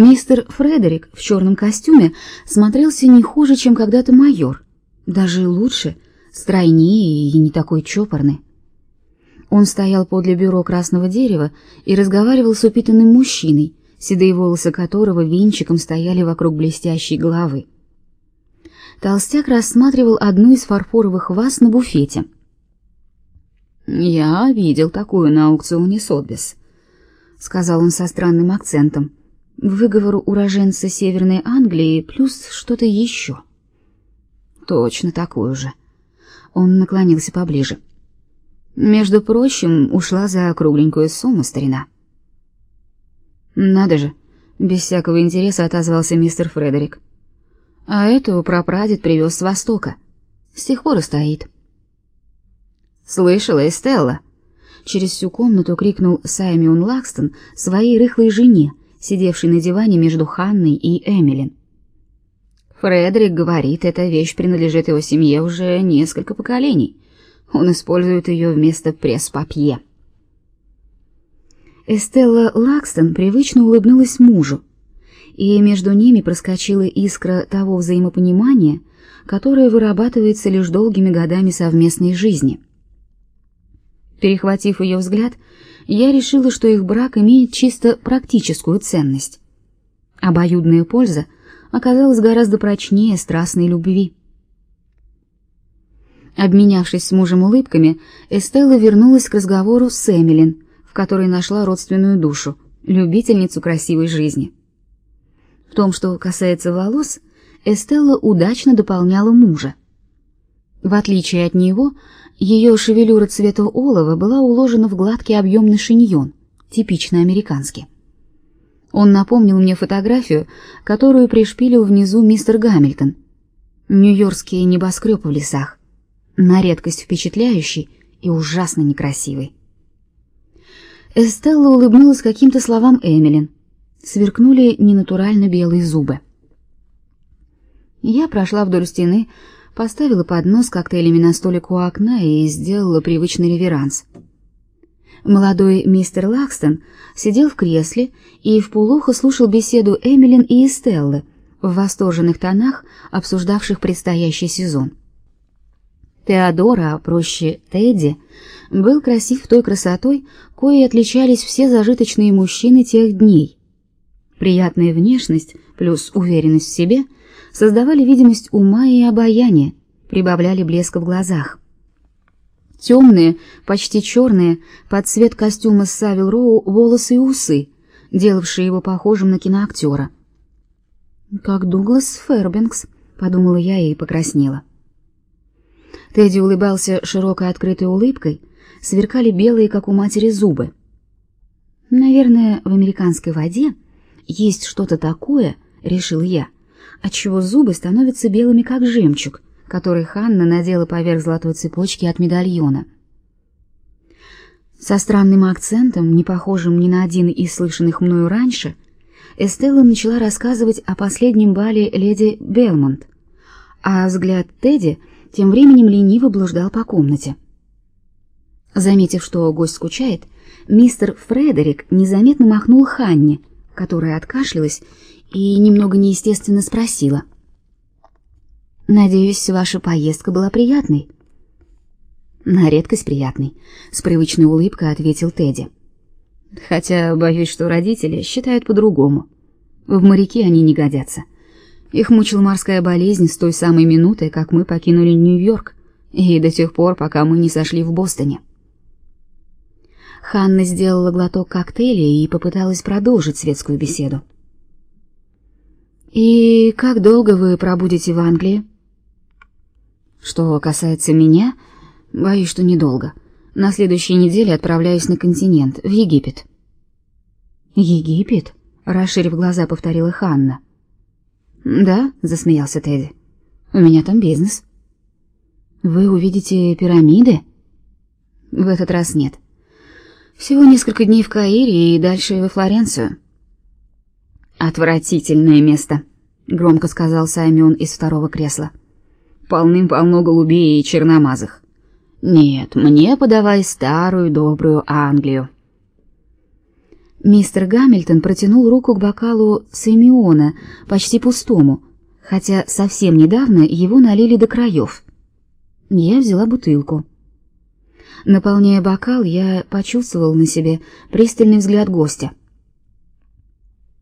Мистер Фредерик в черном костюме смотрелся не хуже, чем когда-то майор, даже лучше, стройнее и не такой чопорный. Он стоял подле бюро красного дерева и разговаривал с упитанным мужчиной, седые волосы которого венчиком стояли вокруг блестящей головы. Толстяк рассматривал одну из фарфоровых ваз на буфете. «Я видел такую на аукционе Сотбис», — сказал он со странным акцентом выговору уроженца Северной Англии плюс что-то еще. Точно такую же. Он наклонился поближе. Между прочим, ушла за кругленькую сумму старина. Надо же, без всякого интереса отозвался мистер Фредерик. А эту прапрадед привез с Востока. С тех пор и стоит. Слышала, Эстелла? Через всю комнату крикнул Саймон Лакстон своей рыхлой жене, сидевший на диване между Ханной и Эмилин. Фредерик говорит, эта вещь принадлежит его семье уже несколько поколений. Он использует ее вместо пресс-папье. Эстелла Лакстон привычно улыбнулась мужу, и между ними проскочила искра того взаимопонимания, которое вырабатывается лишь долгими годами совместной жизни. Перехватив ее взгляд, я решила, что их брак имеет чисто практическую ценность. Обоюдная польза оказалась гораздо прочнее страстной любви. Обменявшись с мужем улыбками, Эстелла вернулась к разговору с Эмилин, в которой нашла родственную душу, любительницу красивой жизни. В том, что касается волос, Эстелла удачно дополняла мужа. В отличие от него, ее шевелюра цвета олова была уложена в гладкий объемный шиньон, типично американский. Он напомнил мне фотографию, которую пришпилил внизу мистер Гамильтон. Нью-Йоркский небоскреб в лесах, на редкость впечатляющий и ужасно некрасивый. Эстелла улыбнулась каким-то словам Эмилин. Сверкнули ненатурально белые зубы. Я прошла вдоль стены, поставила поднос с коктейлями на столик у окна и сделала привычный реверанс. Молодой мистер Лакстон сидел в кресле и в полухо слушал беседу Эмилин и Эстеллы в восторженных тонах, обсуждавших предстоящий сезон. Теодора, а проще Тедди, был красив той красотой, коей отличались все зажиточные мужчины тех дней. Приятная внешность плюс уверенность в себе — создавали видимость ума и обаяния, прибавляли блеска в глазах. Темные, почти черные, под цвет костюма Савил Роу волосы и усы, делавшие его похожим на киноактера. «Как Дуглас Фербенкс», — подумала я и покраснела. Тедди улыбался широкой открытой улыбкой, сверкали белые, как у матери, зубы. «Наверное, в американской воде есть что-то такое», — решил я, — отчего зубы становятся белыми, как жемчуг, который Ханна надела поверх золотой цепочки от медальона. Со странным акцентом, не похожим ни на один из слышанных мною раньше, Эстелла начала рассказывать о последнем бале леди Белмонт, а взгляд Тедди тем временем лениво блуждал по комнате. Заметив, что гость скучает, мистер Фредерик незаметно махнул Ханне, которая откашлялась и немного неестественно спросила. «Надеюсь, ваша поездка была приятной?» «На редкость приятной», — с привычной улыбкой ответил Тедди. «Хотя боюсь, что родители считают по-другому. В моряки они не годятся. Их мучила морская болезнь с той самой минуты, как мы покинули Нью-Йорк, и до тех пор, пока мы не сошли в Бостоне». Ханна сделала глоток коктейля и попыталась продолжить светскую беседу. И как долго вы пробудете в Англии? Что касается меня, боюсь, что недолго. На следующей неделе отправляюсь на континент, в Египет. Египет? расширив глаза, повторила Ханна. Да, засмеялся Тедди. У меня там бизнес. Вы увидите пирамиды? В этот раз нет. Всего несколько дней в Каире и дальше во Флоренцию. Отвратительное место, громко сказал Саймон из второго кресла. Полным-полно голубей и черномазых. Нет, мне подавай старую добрую Англию. Мистер Гамильтон протянул руку к бокалу Симеона, почти пустому, хотя совсем недавно его налили до краев. Я взяла бутылку. Наполняя бокал, я почувствовал на себе пристальный взгляд гостя.